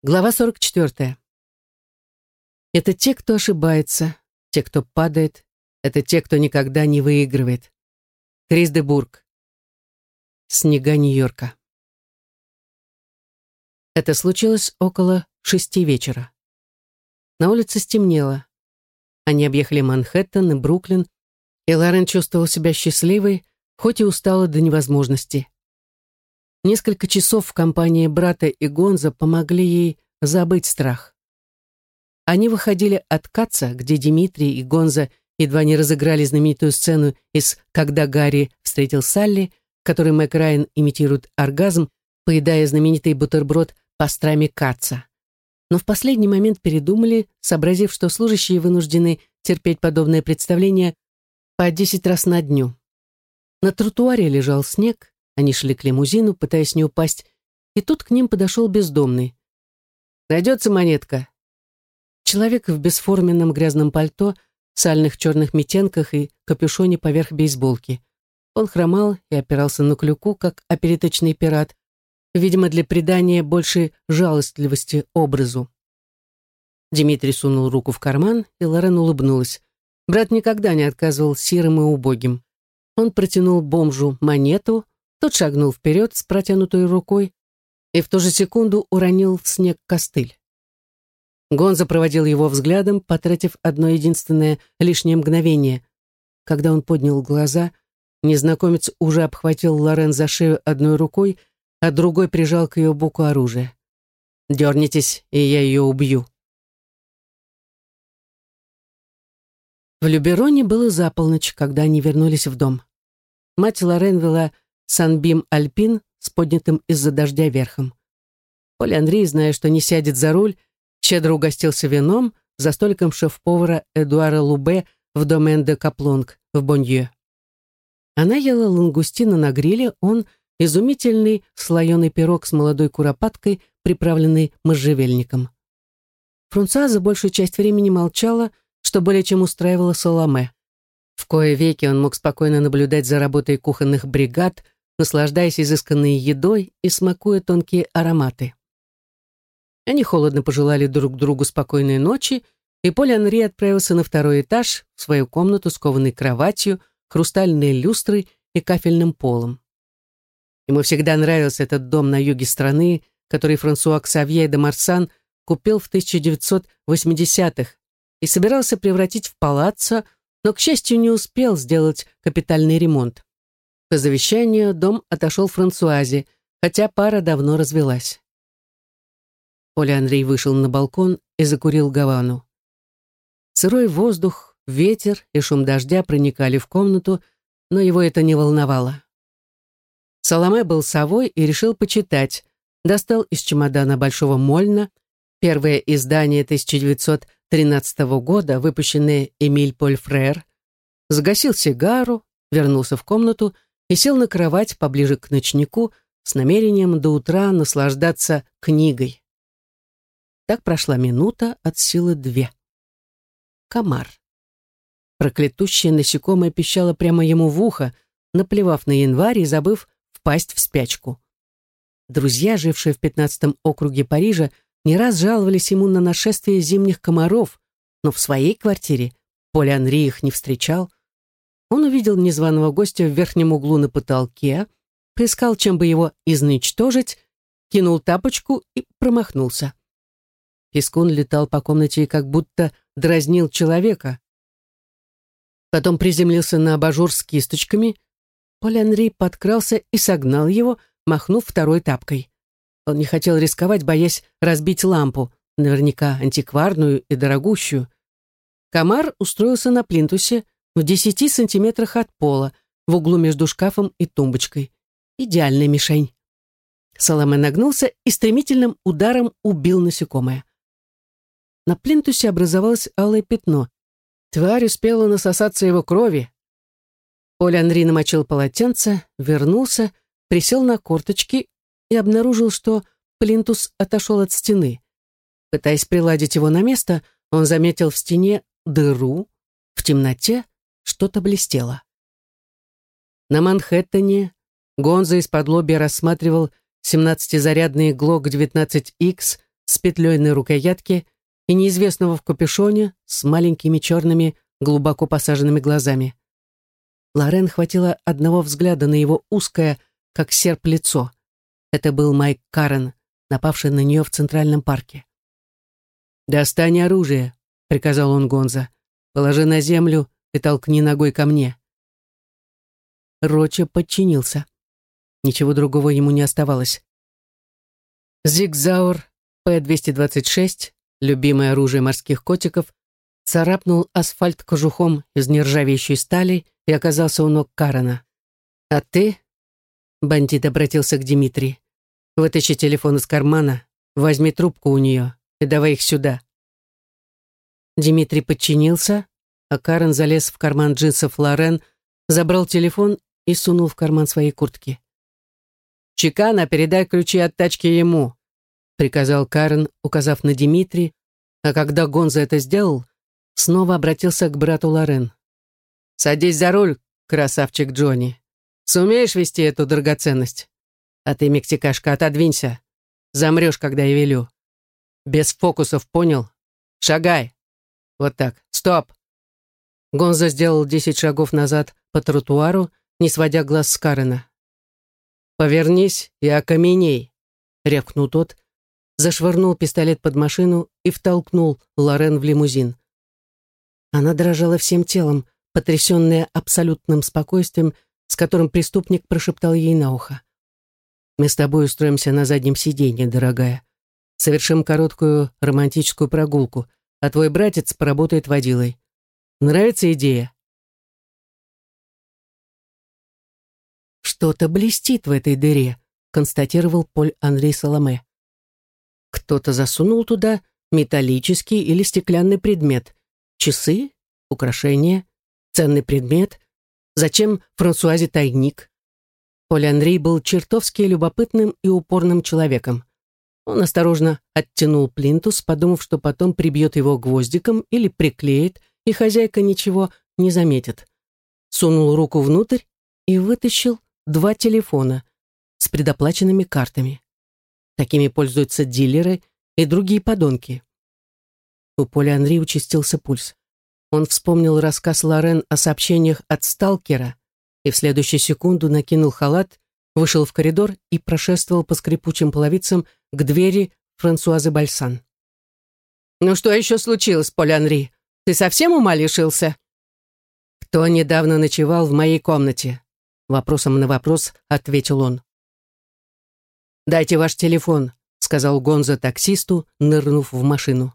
Глава 44. Это те, кто ошибается, те, кто падает, это те, кто никогда не выигрывает. Крис де Бург. Снега Нью-Йорка. Это случилось около шести вечера. На улице стемнело. Они объехали Манхэттен и Бруклин, и Лорен чувствовал себя счастливой, хоть и устала до невозможности. Несколько часов в компании брата и Гонза помогли ей забыть страх. Они выходили от Каца, где Дмитрий и Гонза едва не разыграли знаменитую сцену из «Когда Гарри встретил Салли», в которой Мэг Райан имитирует оргазм, поедая знаменитый бутерброд пастрами Каца. Но в последний момент передумали, сообразив, что служащие вынуждены терпеть подобное представление по десять раз на дню. На тротуаре лежал снег, они шли к лимузину, пытаясь не упасть, и тут к ним подошел бездомный. «Найдется монетка?» Человек в бесформенном грязном пальто, сальных черных метенках и капюшоне поверх бейсболки. Он хромал и опирался на клюку, как опереточный пират, видимо, для придания большей жалостливости образу. Дмитрий сунул руку в карман, и Лорен улыбнулась. Брат никогда не отказывал сирым и убогим. Он протянул бомжу монету, тот шагнул вперед с протянутой рукой и в ту же секунду уронил в снег костыль. Гонза проводил его взглядом, потратив одно единственное лишнее мгновение. Когда он поднял глаза, незнакомец уже обхватил Лорен за шею одной рукой, а другой прижал к ее боку оружие. «Дернитесь, и я ее убью». В Любероне было за полночь, когда они вернулись в дом. Мать Лорен вела Санбим Альпин с поднятым из-за дождя верхом. Поль Андрей, зная, что не сядет за руль, щедро угостился вином за столиком шеф-повара Эдуара Лубе в домен де Каплонг в Бонье. Она ела лангустина на гриле, он — изумительный слоеный пирог с молодой куропаткой, приправленный можжевельником. Фрунцаза большую часть времени молчала, что более чем устраивало Соломе. В кое веки он мог спокойно наблюдать за работой кухонных бригад — наслаждаясь изысканной едой и смакуя тонкие ароматы. Они холодно пожелали друг другу спокойной ночи, и Поль Анри отправился на второй этаж, в свою комнату с кованой кроватью, хрустальной люстрой и кафельным полом. Ему всегда нравился этот дом на юге страны, который Франсуа Ксавье де Марсан купил в 1980-х и собирался превратить в палаццо, но, к счастью, не успел сделать капитальный ремонт. По завещанию дом отошел Франсуазе, хотя пара давно развелась. Поля Андрей вышел на балкон и закурил гавану. Сырой воздух, ветер и шум дождя проникали в комнату, но его это не волновало. Соломе был совой и решил почитать. Достал из чемодана Большого Мольна первое издание 1913 года, выпущенное Эмиль Поль Фрер, загасил сигару, вернулся в комнату и сел на кровать поближе к ночнику с намерением до утра наслаждаться книгой. Так прошла минута от силы две. Комар. Проклятущее насекомое пищало прямо ему в ухо, наплевав на январь и забыв впасть в спячку. Друзья, жившие в пятнадцатом округе Парижа, не раз жаловались ему на нашествие зимних комаров, но в своей квартире Поль Анри их не встречал, он увидел незваного гостя в верхнем углу на потолке, поискал, чем бы его изничтожить, кинул тапочку и промахнулся. Пескун летал по комнате и как будто дразнил человека. Потом приземлился на абажур с кисточками. Поль подкрался и согнал его, махнув второй тапкой. Он не хотел рисковать, боясь разбить лампу, наверняка антикварную и дорогущую. Комар устроился на плинтусе, в десяти сантиметрах от пола, в углу между шкафом и тумбочкой. Идеальная мишень. Соломе нагнулся и стремительным ударом убил насекомое. На плинтусе образовалось алое пятно. Тварь успела насосаться его крови. Поль Анри намочил полотенце, вернулся, присел на корточки и обнаружил, что плинтус отошел от стены. Пытаясь приладить его на место, он заметил в стене дыру, в темноте что-то блестело. На Манхэттене Гонза из-под лобья рассматривал 17-зарядный ГЛОК-19Х с петлей на рукоятке и неизвестного в капюшоне с маленькими черными, глубоко посаженными глазами. Лорен хватило одного взгляда на его узкое, как серп, лицо. Это был Майк Карен, напавший на нее в Центральном парке. «Достань оружие», — приказал он Гонза. «Положи на землю толкни ногой ко мне». Роча подчинился. Ничего другого ему не оставалось. Зигзаур П-226, любимое оружие морских котиков, царапнул асфальт кожухом из нержавеющей стали и оказался у ног Карена. «А ты?» — бандит обратился к Дмитрию. «Вытащи телефон из кармана, возьми трубку у нее и давай их сюда». Дмитрий подчинился, а Карен залез в карман джинсов Лорен, забрал телефон и сунул в карман своей куртки. «Чекана, передай ключи от тачки ему», — приказал Карен, указав на Дмитрий, а когда Гонза это сделал, снова обратился к брату Лорен. «Садись за руль, красавчик Джонни. Сумеешь вести эту драгоценность? А ты, мексикашка, отодвинься. Замрешь, когда я велю. Без фокусов, понял? Шагай. Вот так. Стоп!» Гонза сделал десять шагов назад по тротуару, не сводя глаз с Карена. «Повернись и окаменей!» — рявкнул тот, зашвырнул пистолет под машину и втолкнул Лорен в лимузин. Она дрожала всем телом, потрясенная абсолютным спокойствием, с которым преступник прошептал ей на ухо. «Мы с тобой устроимся на заднем сиденье, дорогая. Совершим короткую романтическую прогулку, а твой братец поработает водилой. Нравится идея?» «Что-то блестит в этой дыре», — констатировал Поль Андрей Соломе. Кто-то засунул туда металлический или стеклянный предмет. Часы, украшения, ценный предмет. Зачем Франсуазе тайник? Поль Андрей был чертовски любопытным и упорным человеком. Он осторожно оттянул плинтус, подумав, что потом прибьет его гвоздиком или приклеит, и хозяйка ничего не заметит. Сунул руку внутрь и вытащил два телефона с предоплаченными картами. Такими пользуются дилеры и другие подонки. У Поля Анри участился пульс. Он вспомнил рассказ Лорен о сообщениях от сталкера и в следующую секунду накинул халат, вышел в коридор и прошествовал по скрипучим половицам к двери Франсуазы Бальсан. «Ну что еще случилось, Поль Анри? Ты совсем ума лишился?» «Кто недавно ночевал в моей комнате?» Вопросом на вопрос ответил он. «Дайте ваш телефон», — сказал Гонза таксисту, нырнув в машину.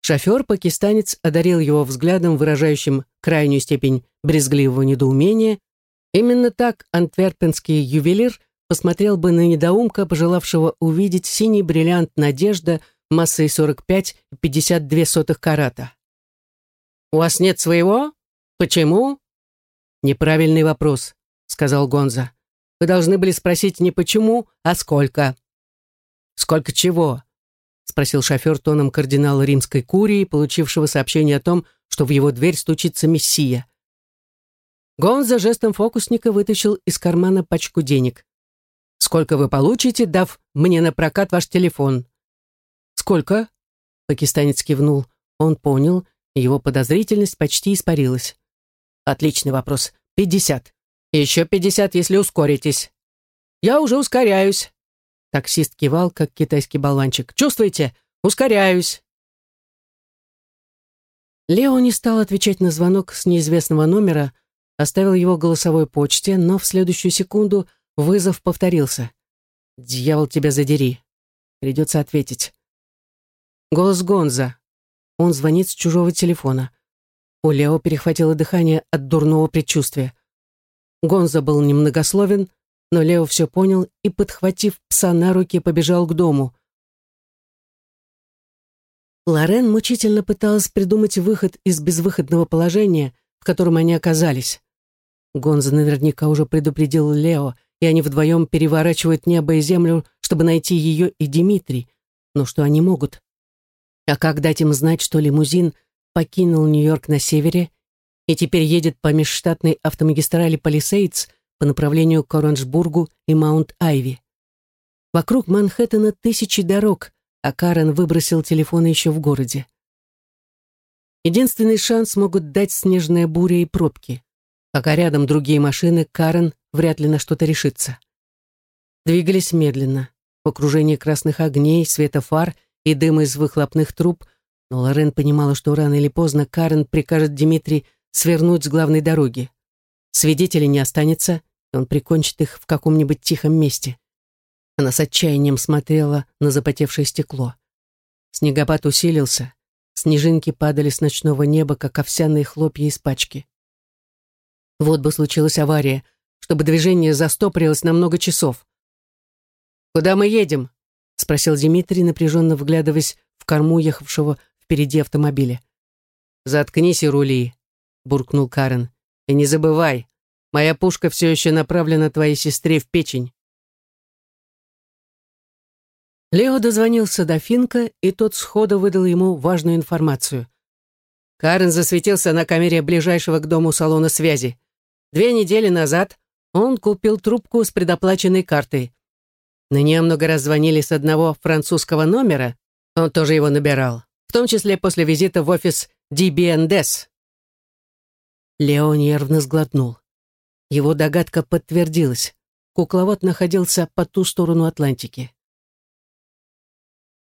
Шофер-пакистанец одарил его взглядом, выражающим крайнюю степень брезгливого недоумения. Именно так антверпенский ювелир посмотрел бы на недоумка, пожелавшего увидеть синий бриллиант «Надежда» массой 45,52 карата. «У вас нет своего? Почему?» «Неправильный вопрос», — сказал Гонза. Вы должны были спросить не почему, а сколько». «Сколько чего?» — спросил шофер тоном кардинала римской курии, получившего сообщение о том, что в его дверь стучится мессия. Гонза жестом фокусника вытащил из кармана пачку денег. «Сколько вы получите, дав мне на прокат ваш телефон?» «Сколько?» — пакистанец кивнул. Он понял, его подозрительность почти испарилась. «Отличный вопрос. Пятьдесят. Еще пятьдесят, если ускоритесь. Я уже ускоряюсь. Таксист кивал, как китайский болванчик. Чувствуете? Ускоряюсь. Лео не стал отвечать на звонок с неизвестного номера, оставил его голосовой почте, но в следующую секунду вызов повторился. «Дьявол тебя задери!» Придется ответить. Голос Гонза. Он звонит с чужого телефона. У Лео перехватило дыхание от дурного предчувствия. Гонза был немногословен, но Лео все понял и, подхватив пса на руки, побежал к дому. Лорен мучительно пыталась придумать выход из безвыходного положения, в котором они оказались. Гонза наверняка уже предупредил Лео, и они вдвоем переворачивают небо и землю, чтобы найти ее и Дмитрий. Но что они могут? А как дать им знать, что лимузин покинул Нью-Йорк на севере и теперь едет по межштатной автомагистрали Палисейдс по направлению к Оранжбургу и Маунт-Айви. Вокруг Манхэттена тысячи дорог, а Карен выбросил телефон еще в городе. Единственный шанс могут дать снежная буря и пробки. Пока рядом другие машины, Карен вряд ли на что-то решится. Двигались медленно, в окружении красных огней, света фар и дыма из выхлопных труб, но Лорен понимала, что рано или поздно Карен прикажет Дмитрий свернуть с главной дороги. Свидетелей не останется, и он прикончит их в каком-нибудь тихом месте. Она с отчаянием смотрела на запотевшее стекло. Снегопад усилился, снежинки падали с ночного неба, как овсяные хлопья из пачки. Вот бы случилась авария, чтобы движение застопорилось на много часов. «Куда мы едем?» — спросил Дмитрий, напряженно вглядываясь в корму ехавшего впереди автомобиля. «Заткнись и рули», — буркнул Карен. «И не забывай, моя пушка все еще направлена твоей сестре в печень». Лео дозвонился до Финка, и тот сходу выдал ему важную информацию. Карен засветился на камере ближайшего к дому салона связи. Две недели назад он купил трубку с предоплаченной картой. На нее много раз звонили с одного французского номера, он тоже его набирал, в том числе после визита в офис DBNDES. Лео нервно сглотнул. Его догадка подтвердилась. Кукловод находился по ту сторону Атлантики.